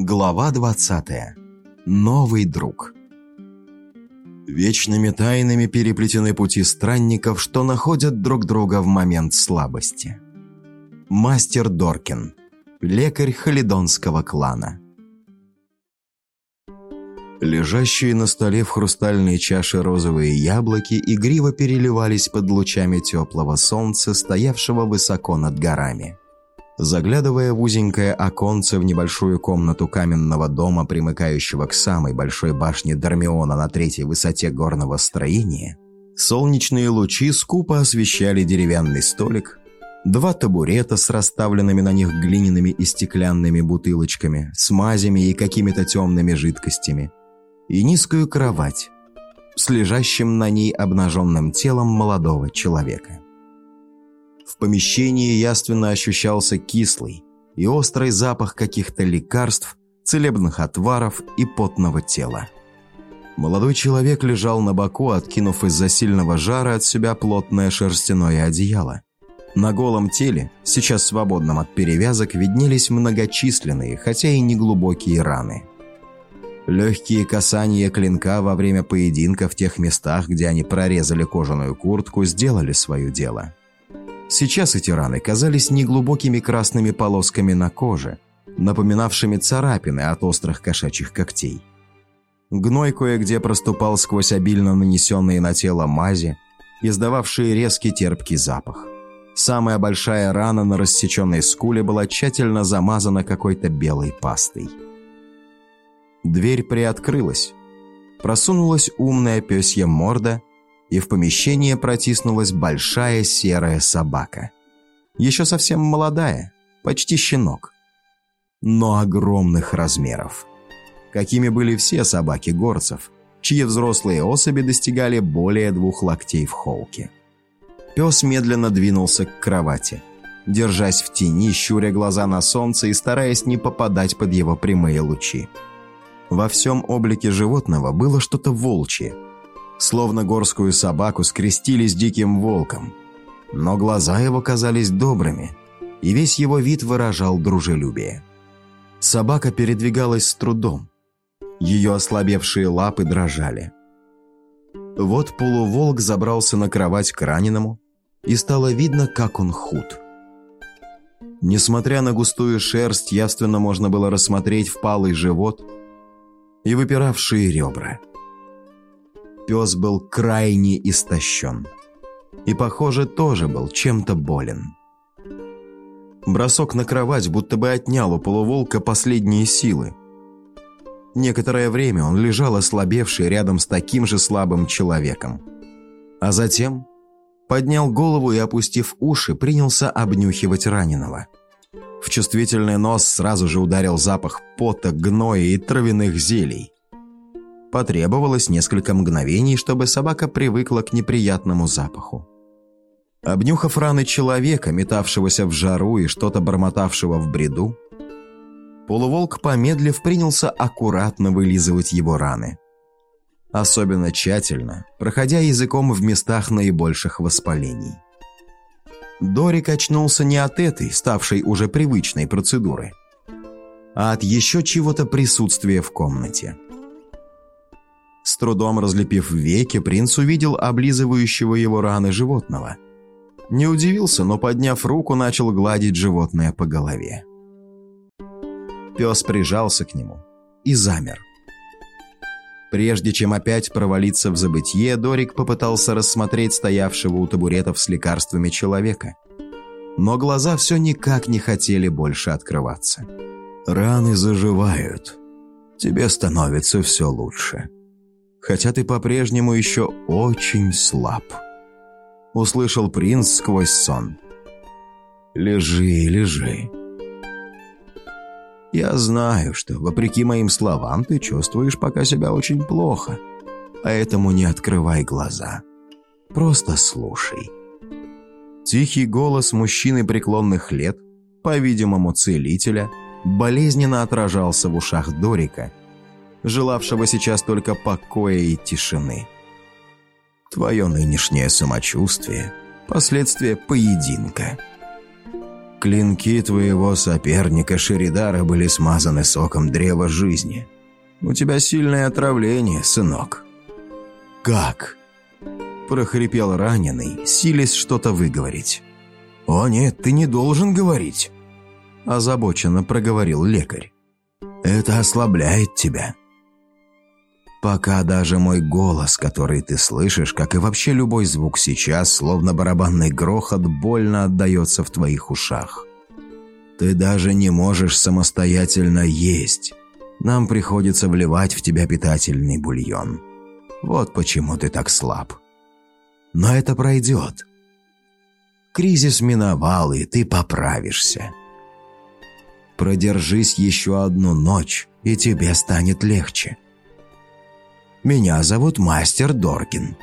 Глава 20. Новый друг. Вечными тайнами переплетены пути странников, что находят друг друга в момент слабости. Мастер Доркин. Лекарь халидонского клана. Лежащие на столе в хрустальной чаше розовые яблоки игриво переливались под лучами теплого солнца, стоявшего высоко над горами. Заглядывая в узенькое оконце в небольшую комнату каменного дома, примыкающего к самой большой башне Дармиона на третьей высоте горного строения, солнечные лучи скупо освещали деревянный столик, два табурета с расставленными на них глиняными и стеклянными бутылочками, с мазями и какими-то темными жидкостями, и низкую кровать с лежащим на ней обнаженным телом молодого человека. В помещении яственно ощущался кислый и острый запах каких-то лекарств, целебных отваров и потного тела. Молодой человек лежал на боку, откинув из-за сильного жара от себя плотное шерстяное одеяло. На голом теле, сейчас свободном от перевязок, виднелись многочисленные, хотя и неглубокие раны. Легкие касания клинка во время поединка в тех местах, где они прорезали кожаную куртку, сделали свое дело. Сейчас эти раны казались неглубокими красными полосками на коже, напоминавшими царапины от острых кошачьих когтей. Гной кое-где проступал сквозь обильно нанесенные на тело мази, издававшие резкий терпкий запах. Самая большая рана на рассеченной скуле была тщательно замазана какой-то белой пастой. Дверь приоткрылась. Просунулась умная пёсья морда, и в помещение протиснулась большая серая собака. Еще совсем молодая, почти щенок, но огромных размеров. Какими были все собаки горцев, чьи взрослые особи достигали более двух локтей в холке. Пес медленно двинулся к кровати, держась в тени, щуря глаза на солнце и стараясь не попадать под его прямые лучи. Во всем облике животного было что-то волчье – словно горскую собаку скрестили с диким волком. Но глаза его казались добрыми, и весь его вид выражал дружелюбие. Собака передвигалась с трудом. Ее ослабевшие лапы дрожали. Вот полуволк забрался на кровать к раненому, и стало видно, как он худ. Несмотря на густую шерсть, явственно можно было рассмотреть впалый живот и выпиравшие ребра пес был крайне истощен. И, похоже, тоже был чем-то болен. Бросок на кровать будто бы отнял у полуволка последние силы. Некоторое время он лежал ослабевший рядом с таким же слабым человеком. А затем поднял голову и, опустив уши, принялся обнюхивать раненого. В чувствительный нос сразу же ударил запах пота, гноя и травяных зелий. Потребовалось несколько мгновений, чтобы собака привыкла к неприятному запаху. Обнюхав раны человека, метавшегося в жару и что-то бормотавшего в бреду, полуволк, помедлив, принялся аккуратно вылизывать его раны. Особенно тщательно, проходя языком в местах наибольших воспалений. Дорик очнулся не от этой, ставшей уже привычной процедуры, а от еще чего-то присутствия в комнате. Трудом разлепив веки, принц увидел облизывающего его раны животного. Не удивился, но, подняв руку, начал гладить животное по голове. Пес прижался к нему и замер. Прежде чем опять провалиться в забытье, Дорик попытался рассмотреть стоявшего у табуретов с лекарствами человека. Но глаза все никак не хотели больше открываться. «Раны заживают. Тебе становится все лучше», хотя ты по-прежнему еще очень слаб», — услышал принц сквозь сон. «Лежи, лежи. Я знаю, что, вопреки моим словам, ты чувствуешь пока себя очень плохо, поэтому не открывай глаза. Просто слушай». Тихий голос мужчины преклонных лет, по-видимому, целителя, болезненно отражался в ушах Дорика — желавшего сейчас только покоя и тишины. Твое нынешнее самочувствие – последствие поединка. Клинки твоего соперника Шеридара были смазаны соком древа жизни. У тебя сильное отравление, сынок». «Как?» – прохрипел раненый, силясь что-то выговорить. «О нет, ты не должен говорить!» – озабоченно проговорил лекарь. «Это ослабляет тебя. Пока даже мой голос, который ты слышишь, как и вообще любой звук сейчас, словно барабанный грохот, больно отдается в твоих ушах. Ты даже не можешь самостоятельно есть. Нам приходится вливать в тебя питательный бульон. Вот почему ты так слаб. Но это пройдет. Кризис миновал, и ты поправишься. Продержись еще одну ночь, и тебе станет легче. Меня зовут мастер Доркин,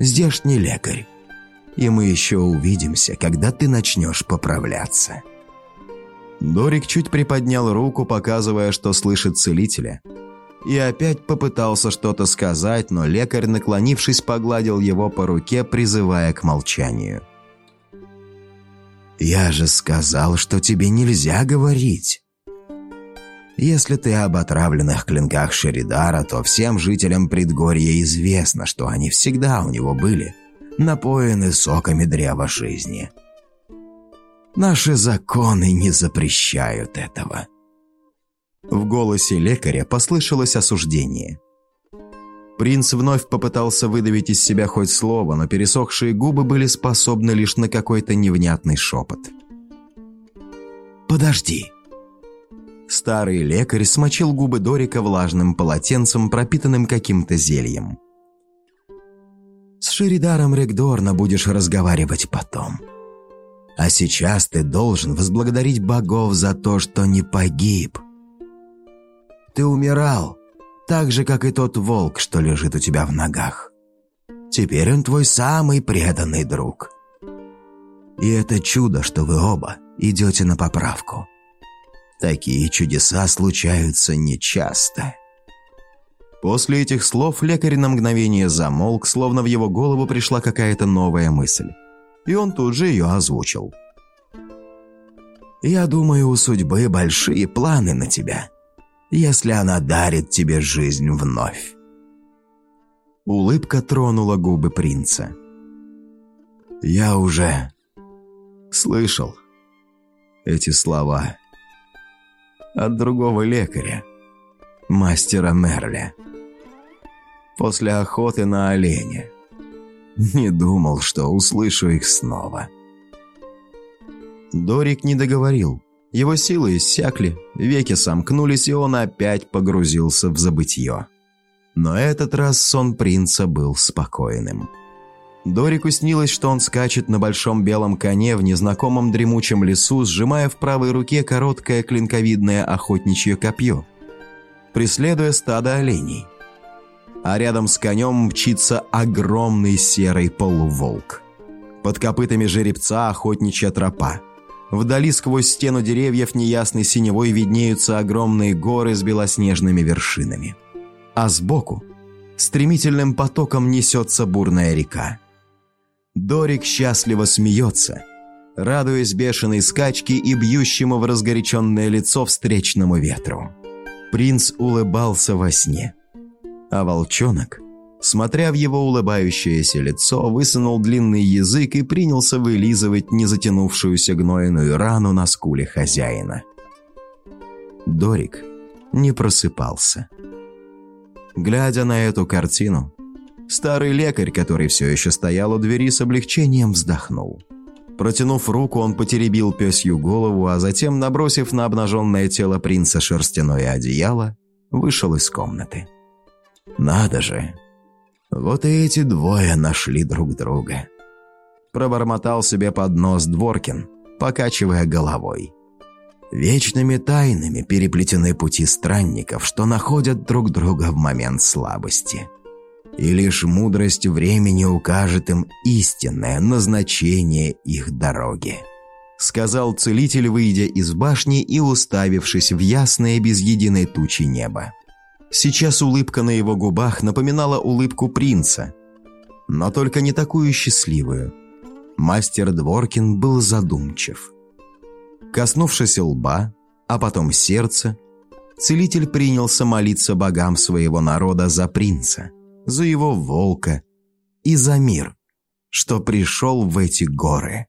здешний лекарь. И мы еще увидимся, когда ты начнешь поправляться». Дорик чуть приподнял руку, показывая, что слышит целителя. И опять попытался что-то сказать, но лекарь, наклонившись, погладил его по руке, призывая к молчанию. «Я же сказал, что тебе нельзя говорить. Если ты об отравленных клинках Шеридара, то всем жителям предгорья известно, что они всегда у него были, напоены соками древа жизни. Наши законы не запрещают этого». В голосе лекаря послышалось осуждение. Принц вновь попытался выдавить из себя хоть слово, но пересохшие губы были способны лишь на какой-то невнятный шепот. «Подожди!» Старый лекарь смочил губы Дорика влажным полотенцем, пропитанным каким-то зельем. «С Шеридаром Регдорна будешь разговаривать потом. А сейчас ты должен возблагодарить богов за то, что не погиб. Ты умирал, так же, как и тот волк, что лежит у тебя в ногах. Теперь он твой самый преданный друг. И это чудо, что вы оба идете на поправку». Такие чудеса случаются нечасто. После этих слов лекарь на мгновение замолк, словно в его голову пришла какая-то новая мысль. И он тут же ее озвучил. «Я думаю, у судьбы большие планы на тебя, если она дарит тебе жизнь вновь». Улыбка тронула губы принца. «Я уже слышал эти слова» от другого лекаря, мастера Мерля. После охоты на оленя. Не думал, что услышу их снова. Дорик не договорил. Его силы иссякли, веки сомкнулись, и он опять погрузился в забытье. Но этот раз сон принца был спокойным. Дорику снилось, что он скачет на большом белом коне в незнакомом дремучем лесу, сжимая в правой руке короткое клинковидное охотничье копье, преследуя стадо оленей. А рядом с конем мчится огромный серый полуволк. Под копытами жеребца охотничья тропа. Вдали сквозь стену деревьев неясной синевой виднеются огромные горы с белоснежными вершинами. А сбоку стремительным потоком несется бурная река. Дорик счастливо смеется, радуясь бешеной скачке и бьющему в разгоряченное лицо встречному ветру. Принц улыбался во сне, а волчонок, смотря в его улыбающееся лицо, высунул длинный язык и принялся вылизывать незатянувшуюся гнойную рану на скуле хозяина. Дорик не просыпался. Глядя на эту картину, Старый лекарь, который все еще стоял у двери, с облегчением вздохнул. Протянув руку, он потеребил пёсью голову, а затем, набросив на обнаженное тело принца шерстяное одеяло, вышел из комнаты. «Надо же! Вот и эти двое нашли друг друга!» Пробормотал себе под нос Дворкин, покачивая головой. Вечными тайнами переплетены пути странников, что находят друг друга в момент слабости и лишь мудрость времени укажет им истинное назначение их дороги», сказал целитель, выйдя из башни и уставившись в ясное без единой тучи небо. Сейчас улыбка на его губах напоминала улыбку принца, но только не такую счастливую. Мастер Дворкин был задумчив. Коснувшись лба, а потом сердца, целитель принялся молиться богам своего народа за принца, за его волка и за мир, что пришел в эти горы.